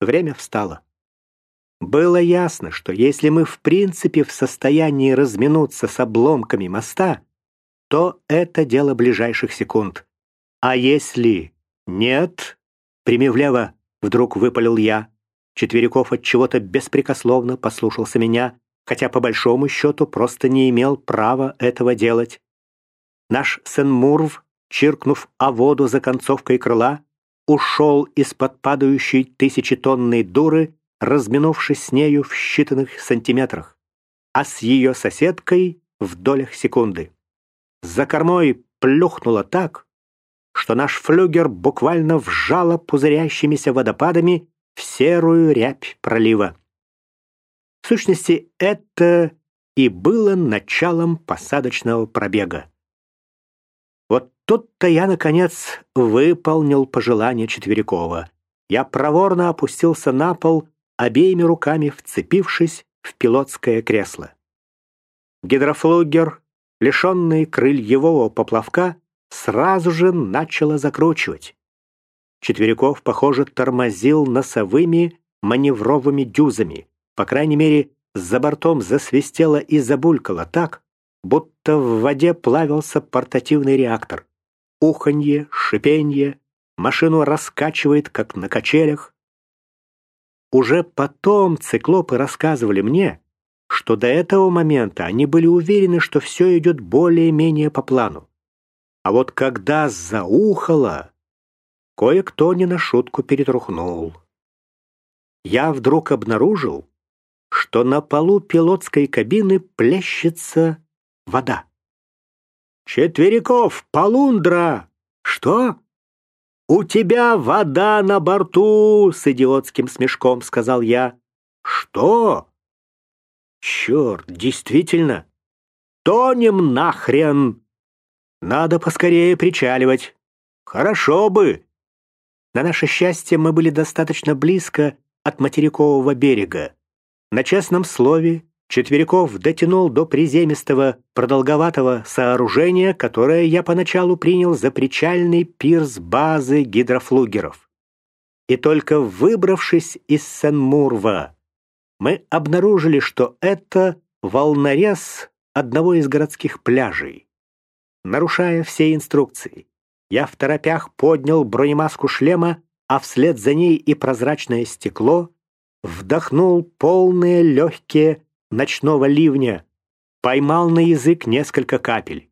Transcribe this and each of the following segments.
время встало. Было ясно, что если мы в принципе в состоянии разминуться с обломками моста, то это дело ближайших секунд. А если нет, прими влево, вдруг выпалил я. Четверяков от чего-то беспрекословно послушался меня, хотя по большому счету просто не имел права этого делать. Наш Сен-Мурв, чиркнув о воду за концовкой крыла, ушел из-под падающей тысячетонной дуры разминувшись с нею в считанных сантиметрах, а с ее соседкой в долях секунды. За кормой плюхнуло так, что наш флюгер буквально вжало пузырящимися водопадами в серую рябь пролива. В сущности, это и было началом посадочного пробега. Вот тут-то я, наконец, выполнил пожелание Четверякова. Я проворно опустился на пол обеими руками вцепившись в пилотское кресло. Гидрофлугер, лишенный крыльевого поплавка, сразу же начало закручивать. Четверяков, похоже, тормозил носовыми маневровыми дюзами. По крайней мере, за бортом засвистело и забулькало так, будто в воде плавился портативный реактор. Уханье, шипенье, машину раскачивает, как на качелях. Уже потом циклопы рассказывали мне, что до этого момента они были уверены, что все идет более-менее по плану. А вот когда заухало, кое-кто не на шутку перетрухнул. Я вдруг обнаружил, что на полу пилотской кабины плещется вода. «Четверяков, полундра!» «Что?» «У тебя вода на борту!» — с идиотским смешком сказал я. «Что?» «Черт, действительно! Тонем нахрен! Надо поскорее причаливать. Хорошо бы!» На наше счастье мы были достаточно близко от материкового берега. На честном слове Четверяков дотянул до приземистого, продолговатого сооружения, которое я поначалу принял за причальный пирс базы гидрофлугеров. И только выбравшись из Сен-Мурва, мы обнаружили, что это волнорез одного из городских пляжей. Нарушая все инструкции, я в торопях поднял бронемаску шлема, а вслед за ней и прозрачное стекло, вдохнул полные легкие ночного ливня, поймал на язык несколько капель.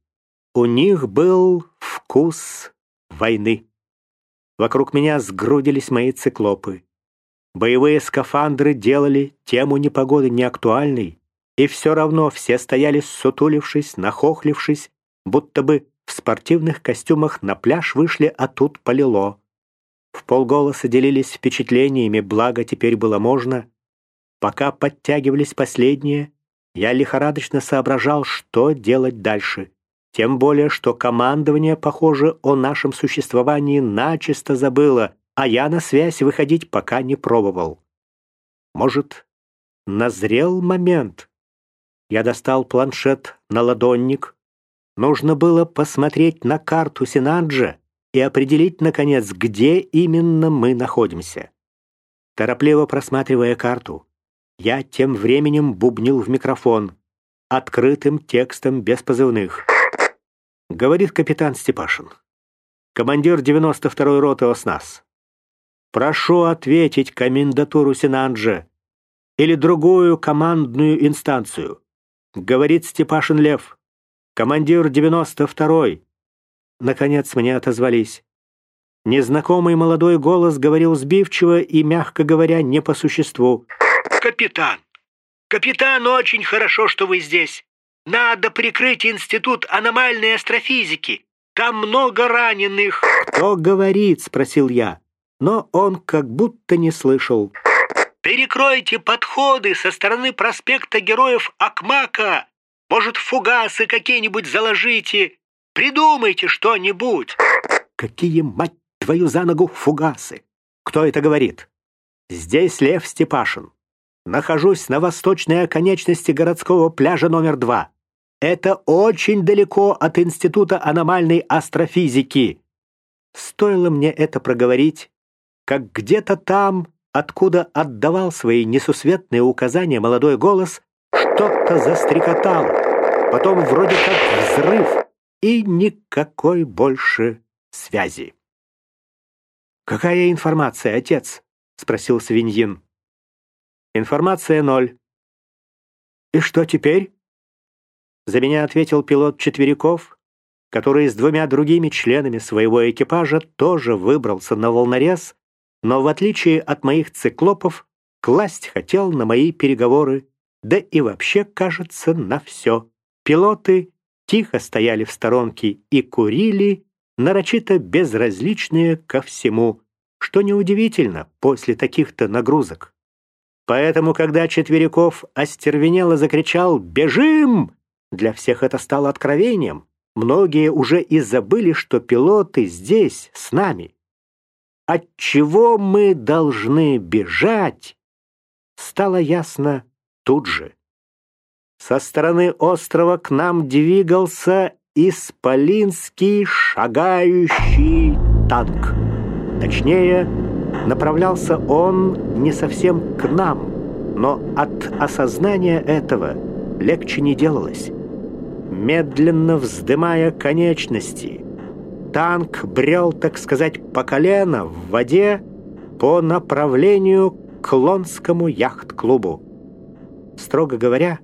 У них был вкус войны. Вокруг меня сгрудились мои циклопы. Боевые скафандры делали тему непогоды неактуальной, и все равно все стояли сутулившись, нахохлившись, будто бы в спортивных костюмах на пляж вышли, а тут полило. В полголоса делились впечатлениями, благо теперь было можно, Пока подтягивались последние, я лихорадочно соображал, что делать дальше. Тем более, что командование, похоже, о нашем существовании начисто забыло, а я на связь выходить пока не пробовал. Может, назрел момент? Я достал планшет на ладонник. Нужно было посмотреть на карту Синаджа и определить, наконец, где именно мы находимся. Торопливо просматривая карту, я тем временем бубнил в микрофон, открытым текстом без позывных. Говорит капитан Степашин. Командир 92-й роты ОСНАС. Прошу ответить комендатуру Синанджа или другую командную инстанцию. Говорит Степашин Лев. Командир 92-й. Наконец мне отозвались. Незнакомый молодой голос говорил сбивчиво и, мягко говоря, не по существу. «Капитан! Капитан, очень хорошо, что вы здесь. Надо прикрыть Институт аномальной астрофизики. Там много раненых». «Кто говорит?» — спросил я. Но он как будто не слышал. «Перекройте подходы со стороны проспекта Героев Акмака. Может, фугасы какие-нибудь заложите. Придумайте что-нибудь». «Какие, мать твою, за ногу фугасы? Кто это говорит?» «Здесь Лев Степашин. Нахожусь на восточной оконечности городского пляжа номер два. Это очень далеко от Института аномальной астрофизики. Стоило мне это проговорить, как где-то там откуда отдавал свои несусветные указания молодой голос, что-то застрекотало. Потом вроде как взрыв и никакой больше связи. «Какая информация, отец?» — спросил Свиньин. «Информация ноль». «И что теперь?» За меня ответил пилот Четверяков, который с двумя другими членами своего экипажа тоже выбрался на волнорез, но в отличие от моих циклопов, класть хотел на мои переговоры, да и вообще, кажется, на все. Пилоты тихо стояли в сторонке и курили, нарочито безразличные ко всему, что неудивительно после таких-то нагрузок. Поэтому, когда Четверяков остервенело закричал «Бежим!», для всех это стало откровением. Многие уже и забыли, что пилоты здесь, с нами. От чего мы должны бежать, стало ясно тут же. Со стороны острова к нам двигался исполинский шагающий танк. Точнее, направлялся он не совсем к нам, но от осознания этого легче не делалось. Медленно вздымая конечности, танк брел, так сказать, по колено в воде по направлению к Лонскому яхт-клубу. Строго говоря,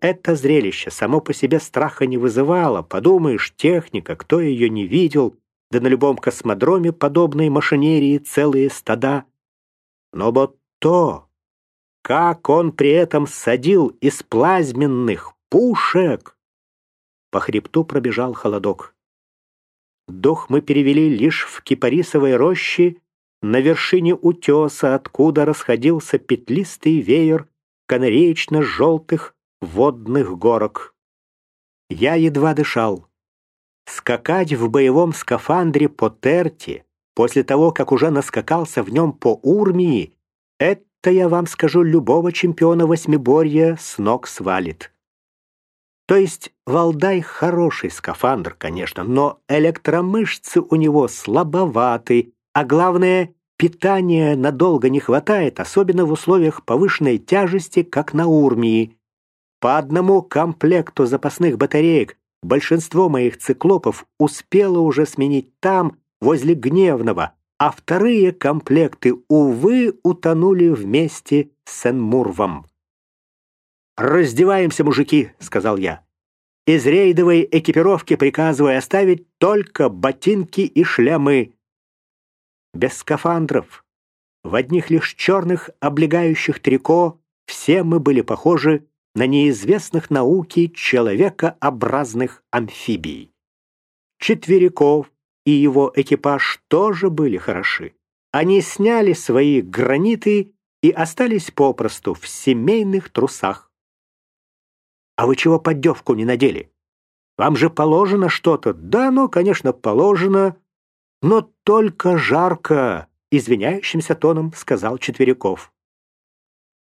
это зрелище само по себе страха не вызывало. Подумаешь, техника, кто ее не видел, да на любом космодроме подобной машинерии целые стада. Но вот то, как он при этом садил из плазменных пушек, по хребту пробежал холодок. Дух мы перевели лишь в кипарисовой роще на вершине утеса, откуда расходился петлистый веер канареечно-желтых водных горок. Я едва дышал. Скакать в боевом скафандре по Терте после того, как уже наскакался в нем по Урмии, это, я вам скажу, любого чемпиона восьмиборья с ног свалит. То есть Валдай хороший скафандр, конечно, но электромышцы у него слабоваты, а главное, питания надолго не хватает, особенно в условиях повышенной тяжести, как на Урмии. По одному комплекту запасных батареек большинство моих циклопов успело уже сменить там, возле Гневного, а вторые комплекты, увы, утонули вместе с Энмурвом. «Раздеваемся, мужики», — сказал я. «Из рейдовой экипировки приказываю оставить только ботинки и шлемы. Без скафандров, в одних лишь черных облегающих трико все мы были похожи на неизвестных науке человекообразных амфибий. Четверяков и его экипаж тоже были хороши. Они сняли свои граниты и остались попросту в семейных трусах. «А вы чего поддевку не надели? Вам же положено что-то?» «Да, ну, конечно, положено, но только жарко», — извиняющимся тоном сказал Четверяков.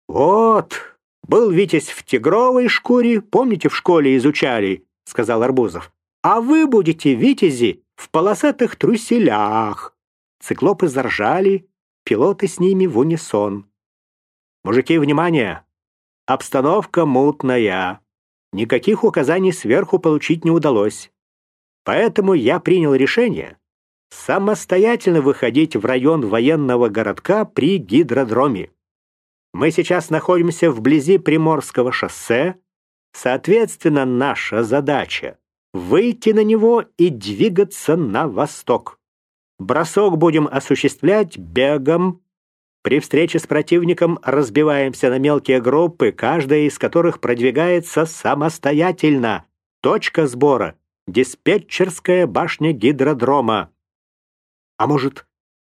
«Вот, был Витязь в тигровой шкуре, помните, в школе изучали, сказал Арбузов. А вы будете Витязи в полосатых труселях. Циклопы заржали, пилоты с ними в унисон. Мужики, внимание! Обстановка мутная. Никаких указаний сверху получить не удалось. Поэтому я принял решение самостоятельно выходить в район военного городка при гидродроме. Мы сейчас находимся вблизи Приморского шоссе, соответственно, наша задача — выйти на него и двигаться на восток. Бросок будем осуществлять бегом. При встрече с противником разбиваемся на мелкие группы, каждая из которых продвигается самостоятельно. Точка сбора — диспетчерская башня гидродрома. «А может,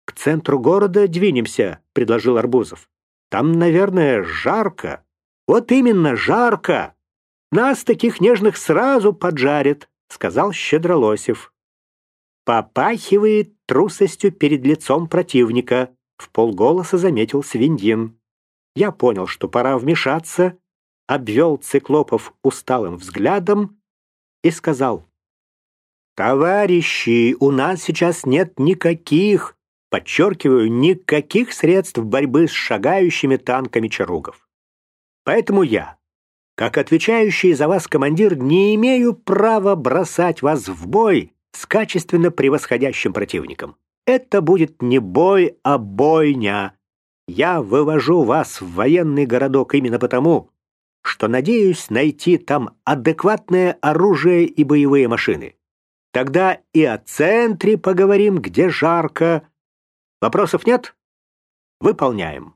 к центру города двинемся?» — предложил Арбузов. Там, наверное, жарко. Вот именно жарко. Нас, таких нежных, сразу поджарят, сказал Щедролосев. Попахивает трусостью перед лицом противника, в полголоса заметил Свиндин. Я понял, что пора вмешаться, обвел циклопов усталым взглядом и сказал, «Товарищи, у нас сейчас нет никаких Подчеркиваю, никаких средств борьбы с шагающими танками чаругов. Поэтому я, как отвечающий за вас командир, не имею права бросать вас в бой с качественно превосходящим противником. Это будет не бой, а бойня. Я вывожу вас в военный городок именно потому, что надеюсь найти там адекватное оружие и боевые машины. Тогда и о центре поговорим, где жарко. Вопросов нет? Выполняем.